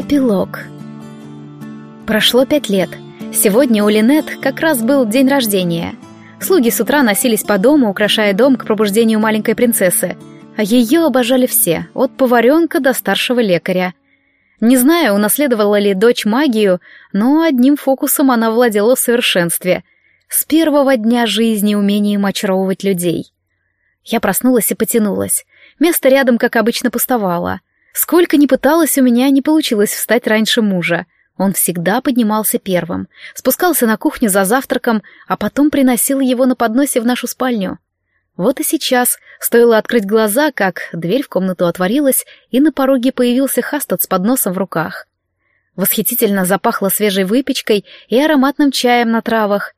Эпилог. Прошло пять лет. Сегодня у Линет как раз был день рождения. Слуги с утра носились по дому, украшая дом к пробуждению маленькой принцессы. А ее обожали все, от поваренка до старшего лекаря. Не знаю, унаследовала ли дочь магию, но одним фокусом она владела в совершенстве. С первого дня жизни умением очаровывать людей. Я проснулась и потянулась. Место рядом, как обычно, пустовало. Сколько ни пыталась, у меня не получилось встать раньше мужа. Он всегда поднимался первым, спускался на кухню за завтраком, а потом приносил его на подносе в нашу спальню. Вот и сейчас, стоило открыть глаза, как дверь в комнату отворилась, и на пороге появился Хастад с подносом в руках. Восхитительно запахло свежей выпечкой и ароматным чаем на травах.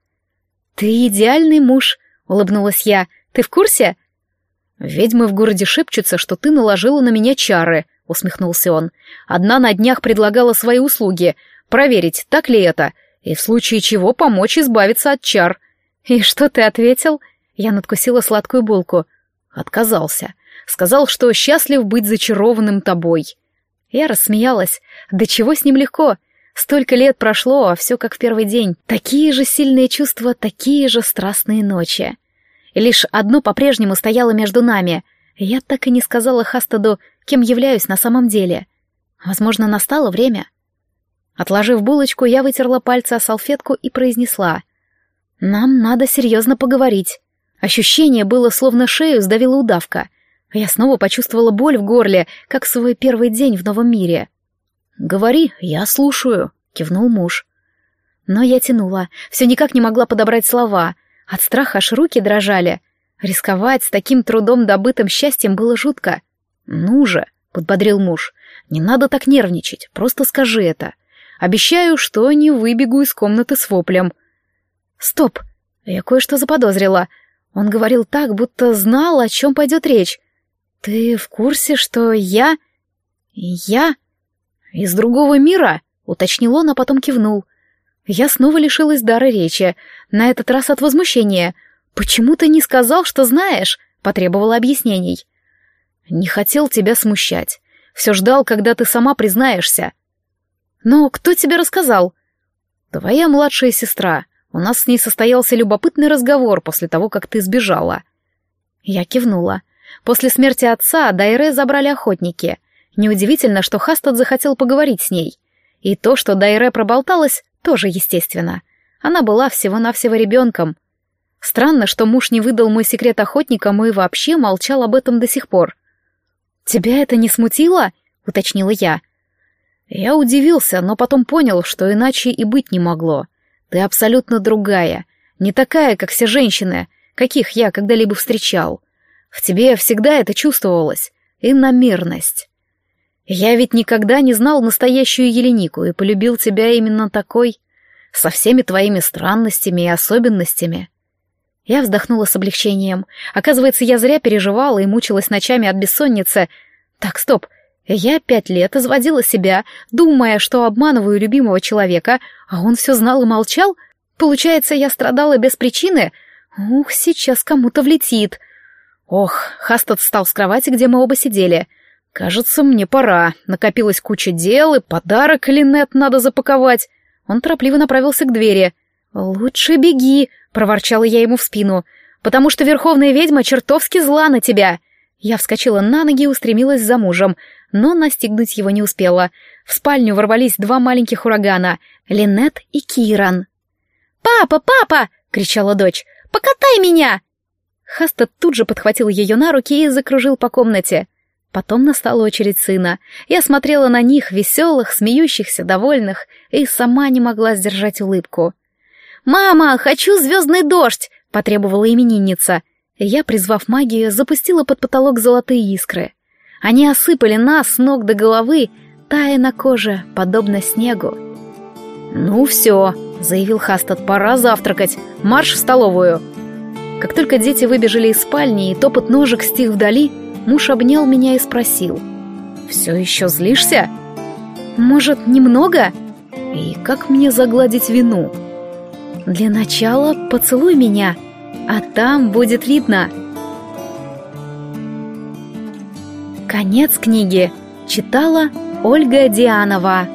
«Ты идеальный муж», — улыбнулась я. «Ты в курсе?» «Ведьмы в городе шепчутся, что ты наложила на меня чары», — усмехнулся он. «Одна на днях предлагала свои услуги, проверить, так ли это, и в случае чего помочь избавиться от чар». «И что ты ответил?» Я надкусила сладкую булку. Отказался. Сказал, что счастлив быть зачарованным тобой. Я рассмеялась. Да чего с ним легко? Столько лет прошло, а все как в первый день. Такие же сильные чувства, такие же страстные ночи. И лишь одно по-прежнему стояло между нами. Я так и не сказала Хастаду, кем являюсь на самом деле. Возможно, настало время. Отложив булочку, я вытерла пальцы о салфетку и произнесла. «Нам надо серьезно поговорить». Ощущение было, словно шею сдавила удавка. Я снова почувствовала боль в горле, как свой первый день в новом мире. «Говори, я слушаю», — кивнул муж. Но я тянула, все никак не могла подобрать слова. От страха аж руки дрожали. Рисковать с таким трудом добытым счастьем было жутко. «Ну же», — подбодрил муж, — «не надо так нервничать, просто скажи это. Обещаю, что не выбегу из комнаты с воплем». «Стоп!» Я кое-что заподозрила. Он говорил так, будто знал, о чем пойдет речь. «Ты в курсе, что я...» «Я...» «Из другого мира?» — уточнил он, а потом кивнул. Я снова лишилась дара речи, на этот раз от возмущения. «Почему ты не сказал, что знаешь?» — потребовала объяснений. «Не хотел тебя смущать. Все ждал, когда ты сама признаешься». «Но кто тебе рассказал?» «Твоя младшая сестра. У нас с ней состоялся любопытный разговор после того, как ты сбежала». Я кивнула. После смерти отца Дайре забрали охотники. Неудивительно, что Хастад захотел поговорить с ней. И то, что Дайре проболталась, тоже естественно. Она была всего-навсего ребенком. Странно, что муж не выдал мой секрет охотникам и вообще молчал об этом до сих пор. «Тебя это не смутило?» — уточнила я. Я удивился, но потом понял, что иначе и быть не могло. Ты абсолютно другая, не такая, как все женщины, каких я когда-либо встречал. В тебе всегда это чувствовалось, иномерность. Я ведь никогда не знал настоящую Еленику и полюбил тебя именно такой, со всеми твоими странностями и особенностями. Я вздохнула с облегчением. Оказывается, я зря переживала и мучилась ночами от бессонницы. Так, стоп. Я пять лет изводила себя, думая, что обманываю любимого человека, а он все знал и молчал. Получается, я страдала без причины? Ух, сейчас кому-то влетит. Ох, Хастад встал с кровати, где мы оба сидели — «Кажется, мне пора. Накопилась куча дел, и подарок Линет надо запаковать». Он торопливо направился к двери. «Лучше беги», — проворчала я ему в спину, «потому что верховная ведьма чертовски зла на тебя». Я вскочила на ноги и устремилась за мужем, но настигнуть его не успела. В спальню ворвались два маленьких урагана — Линет и Киран. «Папа, папа!» — кричала дочь. «Покатай меня!» Хастад тут же подхватил ее на руки и закружил по комнате. Потом настала очередь сына. Я смотрела на них, веселых, смеющихся, довольных, и сама не могла сдержать улыбку. «Мама, хочу звездный дождь!» — потребовала именинница. я, призвав магию, запустила под потолок золотые искры. Они осыпали нас с ног до головы, тая на коже, подобно снегу. «Ну все», — заявил Хастад, — «пора завтракать. Марш в столовую». Как только дети выбежали из спальни и топот ножек стих вдали, Муж обнял меня и спросил. «Все еще злишься?» «Может, немного?» «И как мне загладить вину?» «Для начала поцелуй меня, а там будет видно». Конец книги. Читала Ольга Дианова.